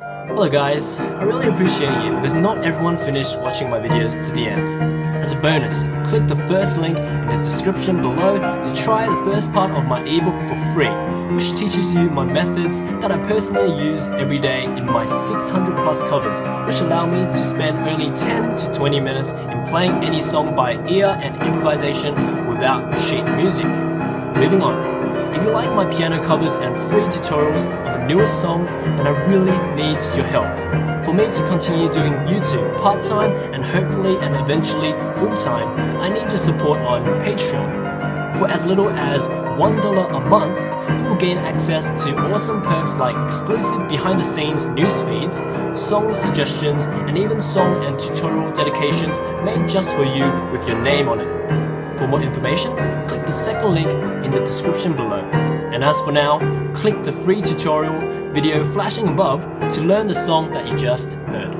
Hello guys, I really appreciate you because not everyone finished watching my videos to the end. As a bonus, click the first link in the description below to try the first part of my ebook for free, which teaches you my methods that I personally use every day in my 600 plus covers, which allow me to spend only 10 to 20 minutes in playing any song by ear and improvisation without sheet music. Moving on. If you like my piano covers and free tutorials on the newest songs, then I really need your help. For me to continue doing YouTube part-time and hopefully and eventually full-time, I need your support on Patreon. For as little as $1 a month, you will gain access to awesome perks like exclusive behind-the-scenes news feeds, song suggestions, and even song and tutorial dedications made just for you with your name on it. For more information, click the second link in the description below. And as for now, click the free tutorial video flashing above to learn the song that you just heard.